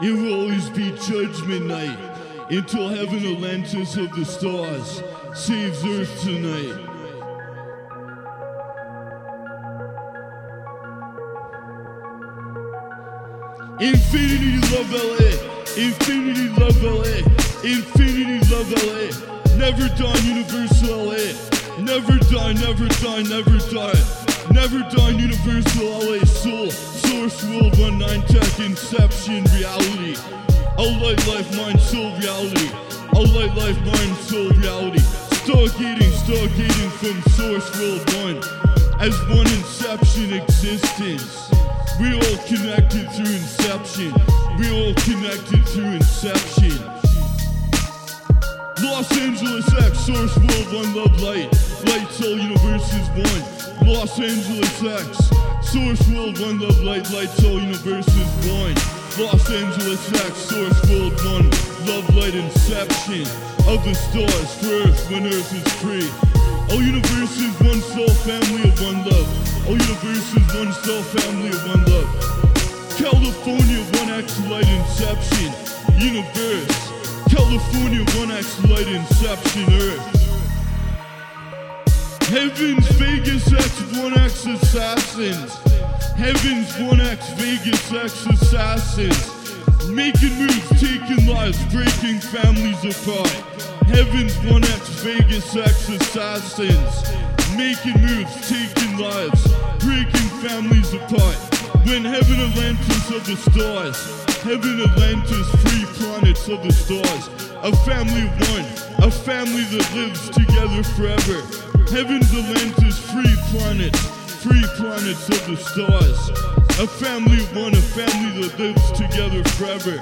It will always be judgment night until heaven Atlantis of the stars saves Earth tonight. Infinity love LA, Infinity love LA, Infinity love LA. Never die Universal LA. Never die, never die, never die. Never die Universal LA Soul. Source World 19 Tech Inception Reality. All light, life, mind, soul reality. All light, life, mind, soul reality. Stargating, stargating from Source World 1 as one inception existence. We all connected through inception. We all connected through inception. Los Angeles X, Source World, One Love Light. Light Soul Universe is one. Los Angeles X, Source World, One Love Light. Light Soul Universe is one. Los Angeles X, Source World, One Love Light Inception of the stars Earth when Earth is free. All universe is one soul, family of one love. All universe is one soul, family of one love. California, one X light inception. Universe. California, one X light inception. Earth. Heavens, Vegas X, 1X assassins. Heavens, 1X, Vegas X assassins. Making moves, taking lives, breaking families apart. Heavens, 1X, Vegas X assassins. Making moves, taking lives, breaking families apart. When heaven Atlantis of the stars, heaven Atlantis, three planets of the stars. A family one, a family that lives together forever. Heaven's Atlantis, free planets, free planets of the stars. A family one, a family that lives together forever.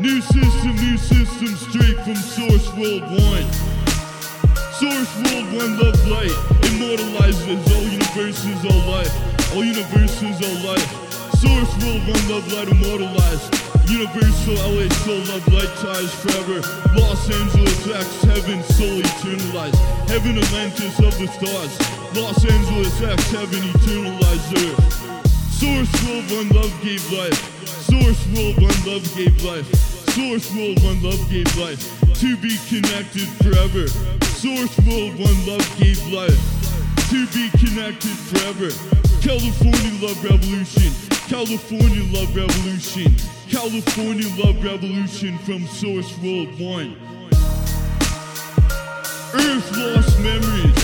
New system, new system, straight from Source World 1. Source World 1 Love Light immortalizes all universes, all life. All universes, all life. Source World 1 Love Light immortalized. Universal LA Soul Love Light ties forever. Los Angeles X Heaven Soul eternalized. Heaven Atlantis of the stars. Los Angeles X Heaven eternalized. Source World One Love gave life. Source World One Love gave life. Source World One Love gave life. To be connected forever. Source World One Love gave life. To be connected forever. California Love Revolution. California Love Revolution. California Love Revolution from Source World 1. Earth lost memories.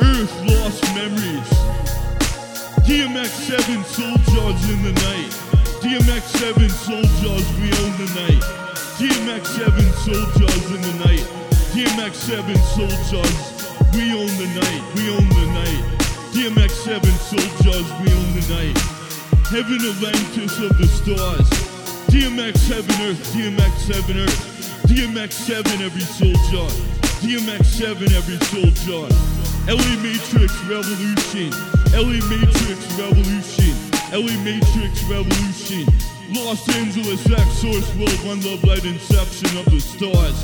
Earth lost memories. DMX 7 Soul Jaws in the night. DMX 7 Soul Jaws, we own the night. DMX 7 Soul Jaws in the night. DMX 7 Soul Jaws, we own the night. We own the night. DMX 7 Soul Jaws, we own the night. Heaven of Atlantis of the stars. DMX Heaven Earth, DMX 7 Earth. DMX 7 every soul. DMX 7 every soul jar. LA Matrix Revolution. LA Matrix Revolution. LA Matrix Revolution. Los Angeles X Source World One Love Light Inception of the stars.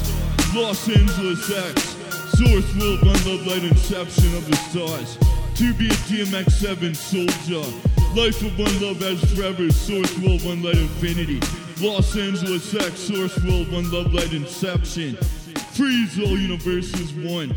Los Angeles X Source World One Love Light Inception of the stars. To be a DMX 7 soldier. Life of one love as forever. Source World One Light Infinity. Los Angeles X Source World One Love Light Inception. Freeze all universes one.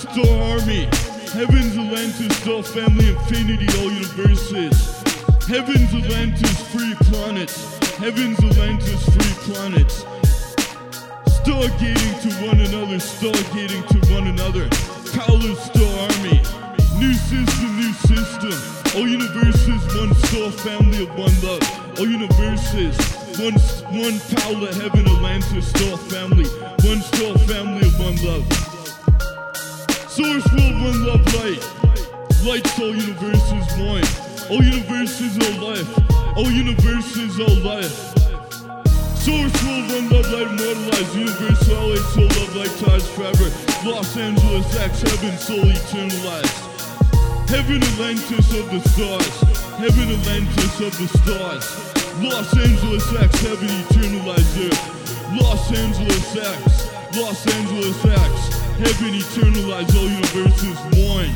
Star Army. Heaven's Atlantis, Star Family, Infinity, all universes. Heaven's Atlantis, free planets. Heaven's Atlantis, free planets. Stargating to one another, stargating to one another. Palace, Star Army. New system, new system. All universes, one star family of one love. All universes, one one power, heaven, Atlantis, star family. One star family of one love. Source world, one love, light. Light, all universes, one. All universes, all life. All universes, all life. Source world, one love light, immortalized, universal, LA, soul, love light, ties forever. Los Angeles, X, heaven, soul, eternalized. Heaven Atlantis of the stars. Heaven Atlantis of the stars. Los Angeles X, heaven eternalized earth. Los Angeles X, Los Angeles X, heaven eternalized all universes one.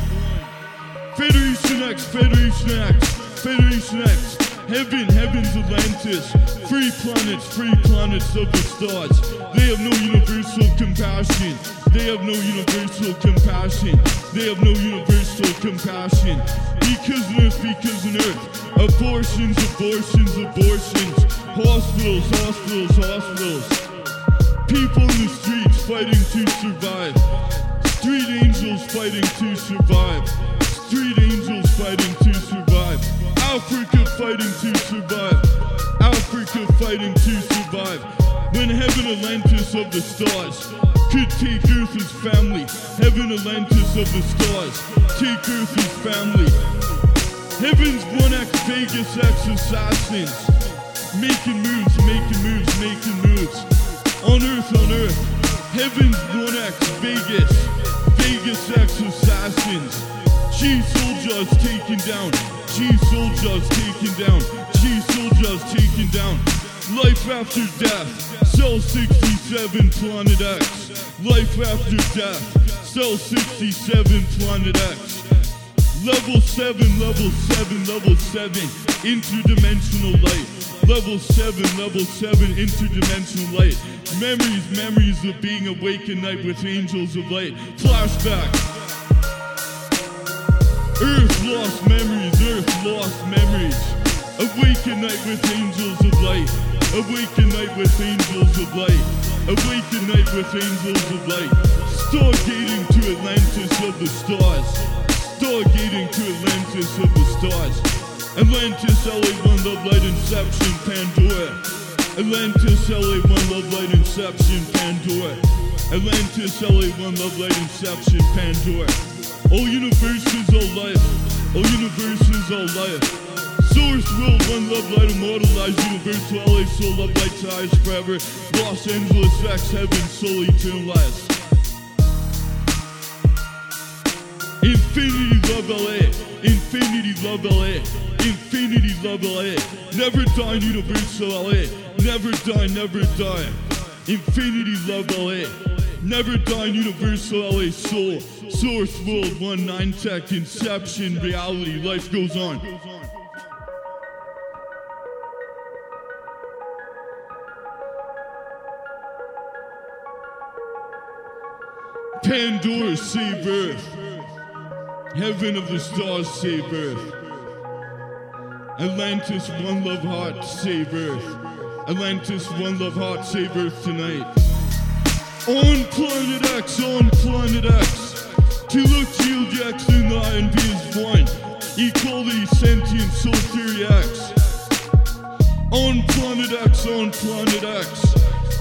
Federation X, Federation X, Federation X, heaven, heaven's Atlantis. Free planets, free planets of the stars. They have no universal compassion. They have no universal compassion. They have no universal compassion. Because on earth, because on earth. Abortions, abortions, abortions. Hospitals, hospitals, hospitals. People in the streets fighting to survive. Street angels fighting to survive. Street angels fighting to survive. Africa fighting to survive. Africa fighting to survive. When heaven Atlantis of the stars could take Earth as family. Heaven Atlantis of the stars take Earth as family. Heaven's 1X Vegas X assassins. Making moves, making moves, making moves. On Earth, on Earth. Heaven's 1X Vegas. Vegas X assassins. G soldiers taken down. G soldiers taken down. G soldiers taken down. Life after death. Cell 67 Planet X. Life after death. Cell 67 Planet X. Level 7, level 7, level 7, interdimensional light. Level 7, level 7, interdimensional light. Memories, memories of being awake at night with angels of light. Flashback. Earth lost memories, Earth lost memories. Awake at night with angels of light. Awake at night with angels of light. Awake at night with angels of light. Stargating to Atlantis of the stars. Stargating to Atlantis of the stars. Atlantis, LA, one love light, inception, Pandora. Atlantis, LA, one love light, inception, Pandora. Atlantis, LA, one love light, inception, Pandora. All universes, all life. All universes, all life. Source world, one love light, immortalized, universal, LA, soul, love light, ties forever. Los Angeles, X, heaven, soul, eternalized. Infinity love LA, infinity love LA, infinity love LA. Never die universal LA, never die, never die. Infinity love LA, never die universal LA soul. Source world, one nine tech, inception, reality, life goes on. Pandora, save Earth. Heaven of the stars, save Earth. Atlantis, one love heart, save Earth. Atlantis, one love heart, save Earth tonight. On planet X, on planet X. To look, X and the I and B is one. Equality, sentient, soul theory X. On planet X, on planet X.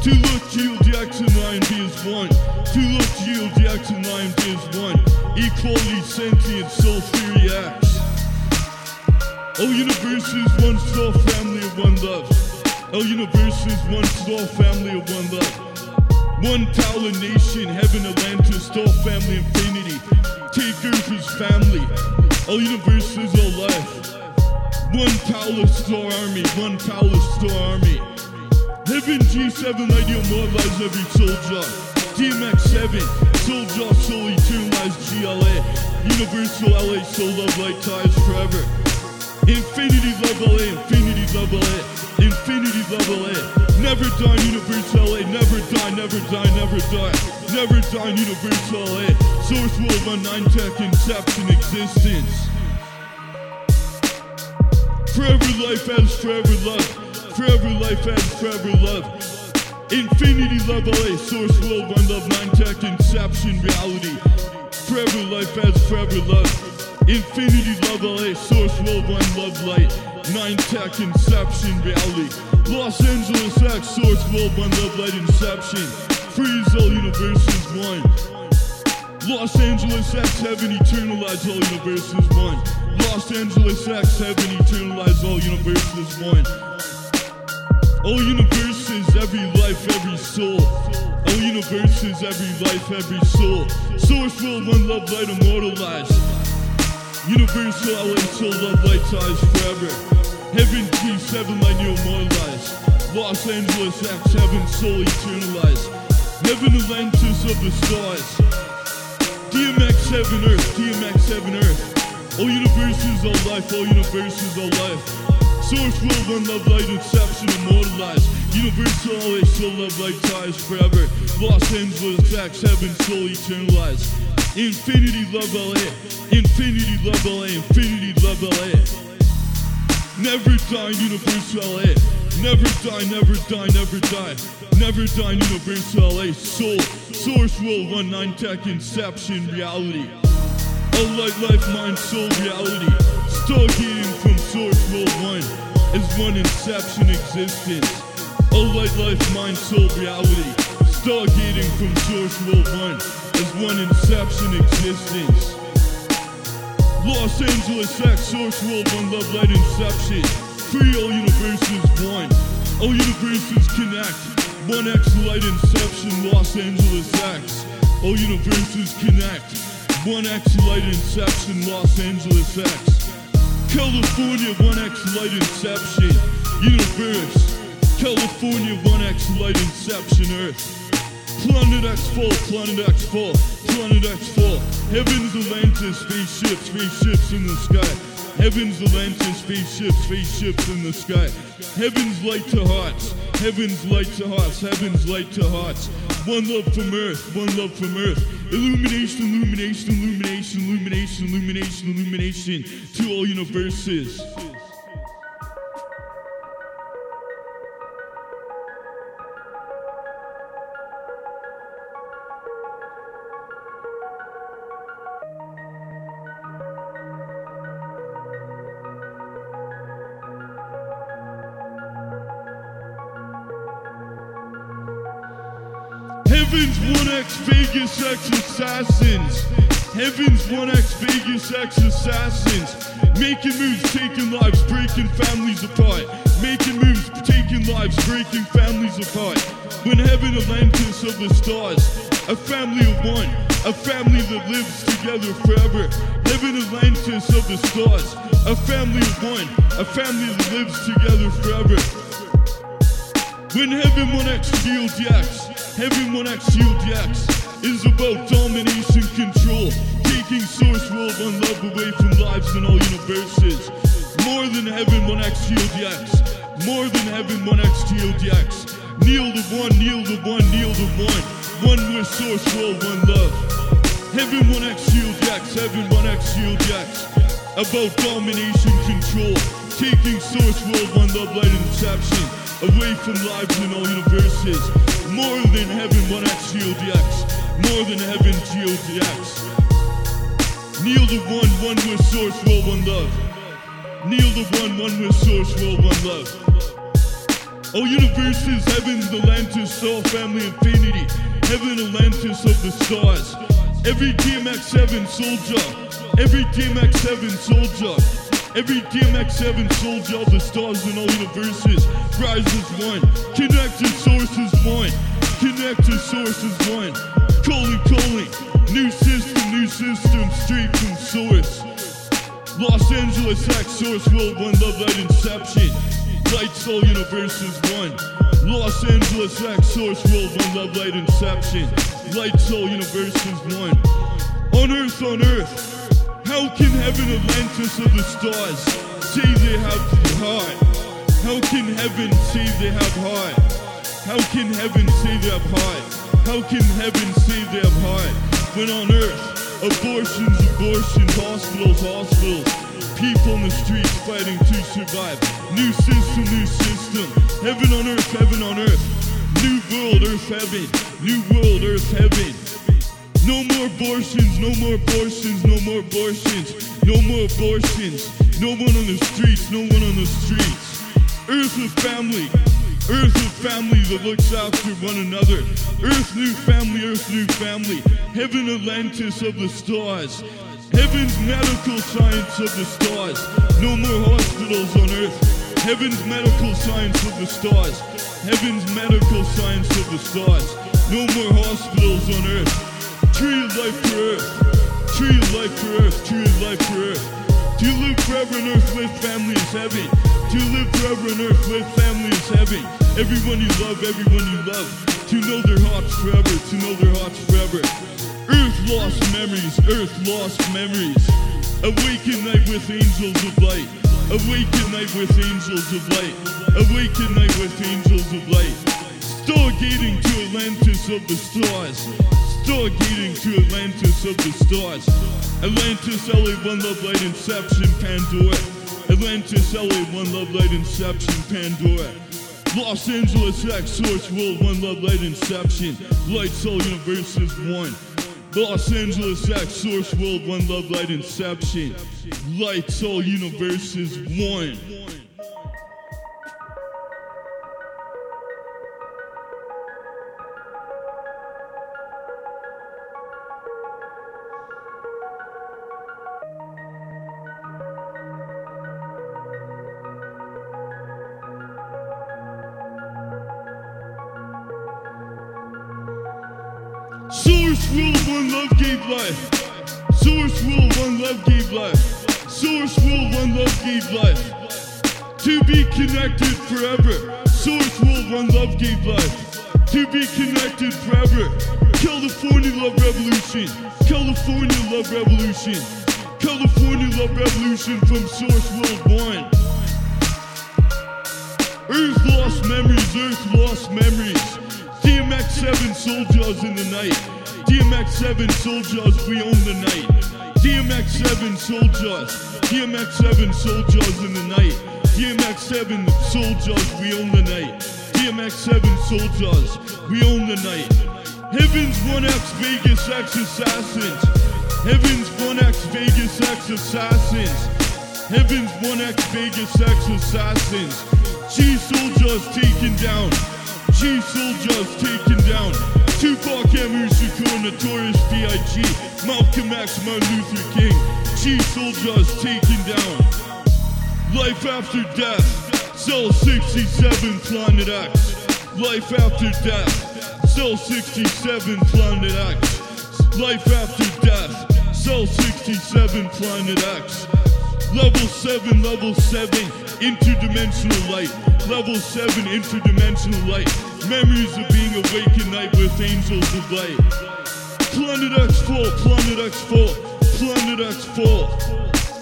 To look, X and I and B is one. To look, X and I and B is one. Equality, sentient, soul theory X. All universes, one small family of one love. All universes, one small family of one love. One power nation, heaven, Atlantis, all family, infinity. Take Earth as family. All universes, all life. One power star army, one power star army. Heaven G7 light immortalize every soldier. DMX 7, soldier, soul eternalized GLA. Universal LA, soul love light ties forever. Infinity level A, infinity level A, infinity level A. Never die, universal LA, never die, never die, never die, never die, universal LA. Source world on nine tech, inception, existence. Forever life has forever love. Forever life has forever love. Infinity level A, source world, one love, nine tech, inception, reality. Forever life has forever love. Infinity love LA, source world, one love light. Nine tech, inception, reality. Los Angeles X, source world, one love light, inception. Freeze all universes one. Los Angeles X, heaven, eternalize all universes one. Los Angeles X, heaven, eternalize all universes one. All universes, every life, every soul. All universes, every life, every soul. Source world, one love, light, immortalized. Universal soul, love, light, ties forever. Heaven, T, seven my new immortalized. Los Angeles, X, heaven, soul, eternalized. Heaven, Atlantis of the stars. DMX, heaven, earth, DMX, heaven, earth. All universes, all life, all universes, all life. Source world, one love, light, inception, immortalized. Universal, always soul, love, light, ties forever. Los Angeles, X, heaven, soul, eternalized. Infinity, love, LA. Infinity, love, LA. Infinity, love, LA. Never die, Universal LA. Never die, never die, never die. Never die, Universal LA. Soul, source world, one nine tech, inception, reality. A light, life, mind, soul, reality. Stargating from source world one is one inception existence. A light, life, mind, soul, reality. Stargating from source world one is one inception existence. Los Angeles X, source world, one love, light, inception. Free all universes, one. All universes connect. One X light, inception, Los Angeles X. All universes connect. One X light, inception, Los Angeles X. California, one X light, inception, universe. California, one X light, inception, Earth. Planet X full, Planet X full, Planet X full. Heavens, Atlantis, spaceships, spaceships in the sky. Heavens, Atlantis, spaceships, spaceships in the sky. Heavens, light to hearts. Heavens, light to hearts. Heavens, light to hearts. One love from Earth, one love from Earth. Illumination, illumination, illumination, illumination, illumination, illumination to all universes. Heaven's 1X Vegas X Assassins. Heaven's 1X Vegas X Assassins. Making moves, taking lives, breaking families apart. Making moves, taking lives, breaking families apart. When heaven Atlantis of the stars. A family of one. A family that lives together forever. Heaven Atlantis of the stars. A family of one. A family that lives together forever. When Heaven 1X Shield Heaven 1X Shield X is about domination control, taking source world one love away from lives in all universes. More than Heaven 1X Shield X, more than Heaven 1X Shield X. Kneel the one, kneel the one, kneel the one. One with source world, one love. Heaven 1X Shield X, Heaven 1X Shield X. About domination control, taking source world, one love, light, inception away from lives in all universes. More than heaven, one X GODX. More than heaven, GODX. Kneel the one, one with source, world, one love. Kneel the one, one with source, world, one love. All universes, heavens, Atlantis, soul, family, infinity. Heaven, Atlantis of the stars. Every DMX7 soldier. Every DMX7 soldier. Every DMX7 soldier of the stars in all universes rise as one. Connected source is one. Connected source is one. Calling, calling. New system, new system, straight from source. Los Angeles X source world one love light inception. Light soul universe is one. Los Angeles X source world one love light inception. Light soul universe is one. On earth, on earth. How can heaven Atlantis of the stars say they have the heart? How can heaven say they have heart? How can heaven say they have heart? How can heaven say they have heart? When on earth, abortions, abortions, hospitals, hospitals, people in the streets fighting to survive. New system, new system. Heaven on earth, heaven on earth. New world, earth, heaven. New world, earth, heaven. No more abortions, no more abortions, no more abortions, no more abortions. No one on the streets, no one on the streets. Earth with family, Earth with family that looks after one another. Earth new family, Earth new family. Heaven Atlantis of the stars. Heaven's medical science of the stars. No more hospitals on Earth. Heaven's medical science of the stars. Heaven's medical science of the stars. No more hospitals on earth. Tree of life for earth. Tree of life for earth. Tree of life for earth. To live forever on earth with family is heaven. To live forever on earth with family is heaven. Everyone you love, everyone you love. To know their hearts forever. To know their hearts forever. Earth lost memories. Earth lost memories. Awaken night with angels of light. Awaken night with angels of light. Awaken night with angels of light. Stargating to Atlantis of the stars. Stargating to Atlantis of the stars. Atlantis, LA, One Love Light, Inception, Pandora. Atlantis, LA, One Love Light, Inception, Pandora. Los Angeles X, Source World, One Love Light, Inception. Light Soul Universe is one. Los Angeles X, Source World, One Love Light, Inception. Light Soul Universe is one. One love life. To be connected forever. Source world one love gave life. To be connected forever. California love revolution. California love revolution. California love revolution from Source World One. Earth lost memories, Earth lost memories. DMX 7 soldiers in the night. DMX 7 soldiers, we own the night. DMX 7 soldiers. DMX 7 soldiers in the night. DMX 7 soldiers, we own the night. DMX 7 soldiers, we own the night. Heaven's 1X Vegas X assassins. Heaven's 1X Vegas X assassins. Heaven's 1X Vegas X assassins. G soldiers taken down. G soldiers taken down. Tupac Amaru Shakur, Notorious B.I.G. Malcolm X, Martin Luther King. G soldiers taken down. Life after death. Cell 67, Planet X. Life after death. Cell 67, Planet X. Life after death. Cell 67, Planet X. Level 7, level 7, interdimensional light. Level 7, interdimensional light. Memories of being awake at night with angels of light. Planet X4, Planet X full, Planet X full.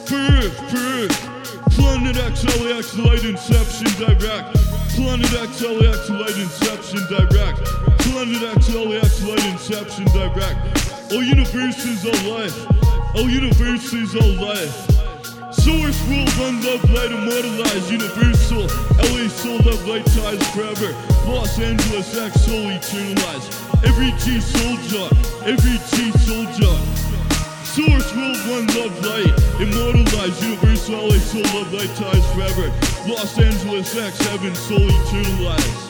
For Earth, for Earth. Planet X, LAX, light inception direct. Planet X, LAX, light inception direct. Planet X, LAX, light inception direct. All universes are life. All universes are life. Source rule, one love, light, immortalized, universal. LA soul, love, light, ties forever. Los Angeles X, soul, eternalized. Every G soldier, every G soldier. Source will one love light, immortalized, universal LA soul, love, light, ties forever. Los Angeles X, heaven, soul, eternalized.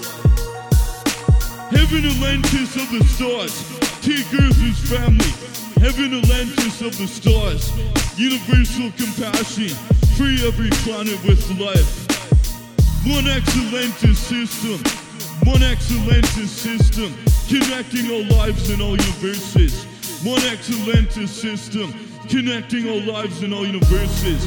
Heaven Atlantis of the stars, take Earth family. Heaven Atlantis of the stars, universal compassion, free every planet with life. One Atlantis system, one Atlantis system, connecting all lives and all universes. One Atlantis system, connecting all lives in all universes.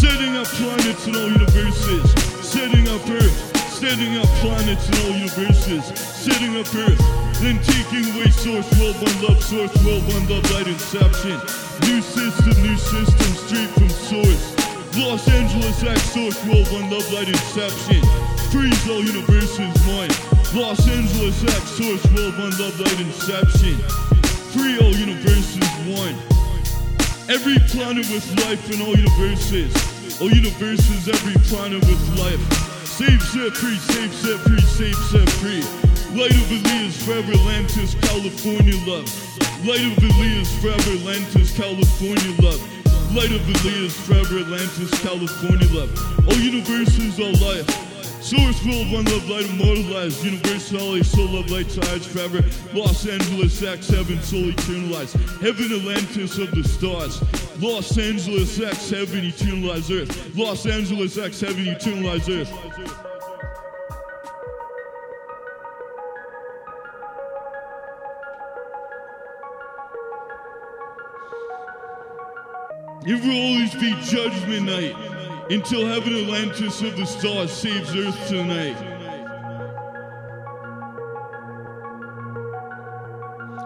Setting up planets in all universes, setting up Earth, setting up planets in all universes, setting up Earth, then taking away source world, one love, source world, one love, light inception. New system, new system, straight from source. Los Angeles X source world, one love, light inception. Freeze all universes, one. Los Angeles X source world, one love, light inception. All universes, one. Every planet with life in all universes. All universes, every planet with life. Save, set free, save, set free, save, set free. Light of Elias, forever Atlantis, California love. Light of Elias, forever Atlantis, California love. Light of Elias, forever Atlantis, California love. All universes, all life. Source will one love light immortalized. Universal LA soul love light tides forever. Los Angeles X heaven soul eternalized. Heaven Atlantis of the stars. Los Angeles X Heaven Eternalized Earth. Los Angeles X Heaven Eternalized Earth. It will always be judgment night until heaven Atlantis of the stars saves Earth tonight.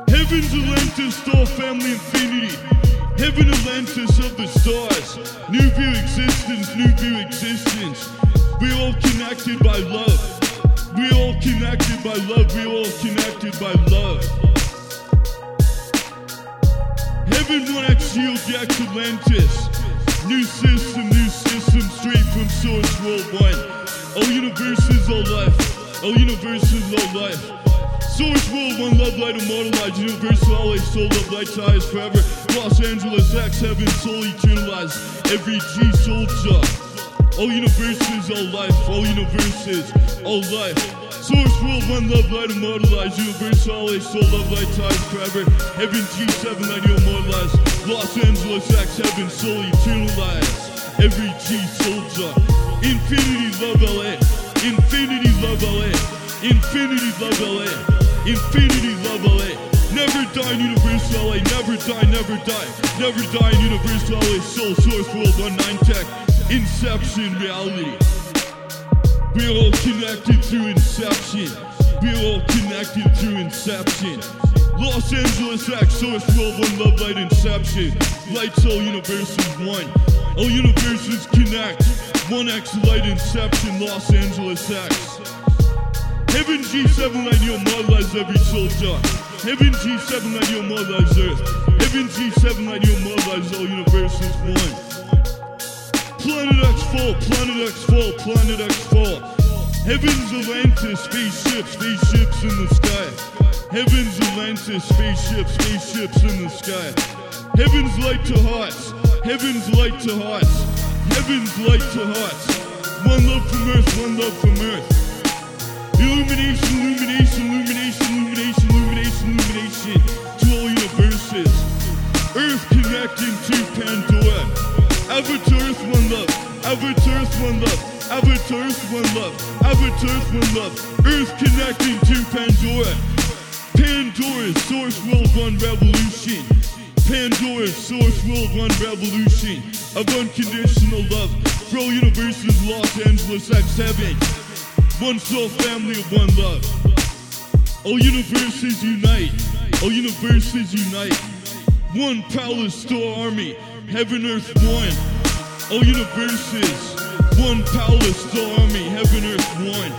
Heaven's Atlantis, star family infinity. Heaven Atlantis of the stars. New view existence, new view existence. We're all connected by love. We're all connected by love. We're all connected by love. Heaven 1X Shield Jack Atlantis. New system, system, straight from Source World 1. All universes, all life. All universes, all life. Source World 1, Love Light, Immortalized, Universal, always soul, love light, ties forever. Los Angeles, X, Heaven, soul, eternalized. Every G soldier. All universes, all life. All universes, all life. Source World, One Love Light, Immortalized, Universal, always soul, love light, ties forever. Heaven, G7, Light, Immortalized. Los Angeles, X, Heaven, soul, eternalized. Every G soldier. Infinity, love LA. Infinity, love LA. Infinity, love LA. Infinity love LA. Never die in Universal LA. Never die, never die. Never die in Universal LA. Soul Source World 19 Tech. Inception reality. We're all connected through Inception. We're all connected through Inception. Los Angeles X, Source World 1 Love Light Inception. Lights all universes one. All universes connect. 1X Light Inception, Los Angeles X. Heaven G7 light your lies every soldier. Heaven G7 light your lies earth. Heaven G7 light your lies all universes one. Planet X fall, Planet X fall, Planet X fall. Heaven's Atlantis, spaceships, spaceships in the sky. Heaven's Atlantis, spaceships, spaceships in the sky. Heaven's light to hearts, heaven's light to hearts, heaven's light to hearts. One love from earth, one love from earth. Illumination, illumination, illumination, illumination, illumination, illumination to all universes. Earth connecting to Pandora. Earth, one love. Earth, one love. Earth, one love. Earth, one love. Earth connecting to Pandora. Pandora's Source World One Revolution. Pandora's Source World One Revolution of unconditional love for all universes, Los Angeles X7. One soul family of one love. All universes unite. All universes unite. One power star army. Heaven, earth, one. All universes. One power star army. Heaven, earth, one.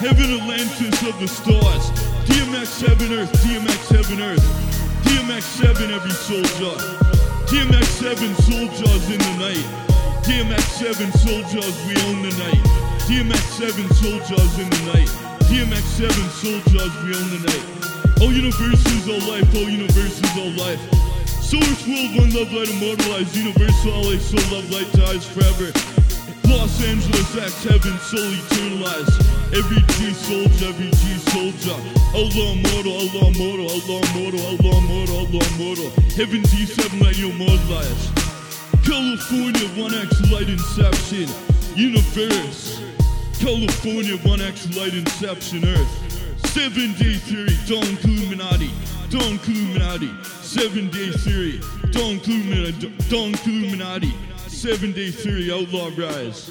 Heaven, Atlantis of the stars. DMX, heaven, earth. DMX, heaven, earth. DMX, seven, every soldier. DMX, seven soldiers in the night. DMX, seven soldiers, we own the night. DMX 7 soldiers in the night. DMX 7 soldiers, we own the night. All universes, all life, all universes, all life. Source world, one love light, immortalized. Universal, LA, soul, love, light, ties forever. Los Angeles, X, heaven, soul, eternalized. Every G soldier, every G soldier. Allah mortal, Allah mortal, Allah mortal, Allah mortal, Allah mortal. Heaven G7, light, you immortalized. California, 1X, light, inception. Universe. California 1X Light Inception Earth. Seven day theory, Don Killuminati. Don Killuminati. Seven day theory, Don Killuminati. Don Killuminati. Seven day theory, Outlaw Rise.